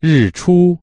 日出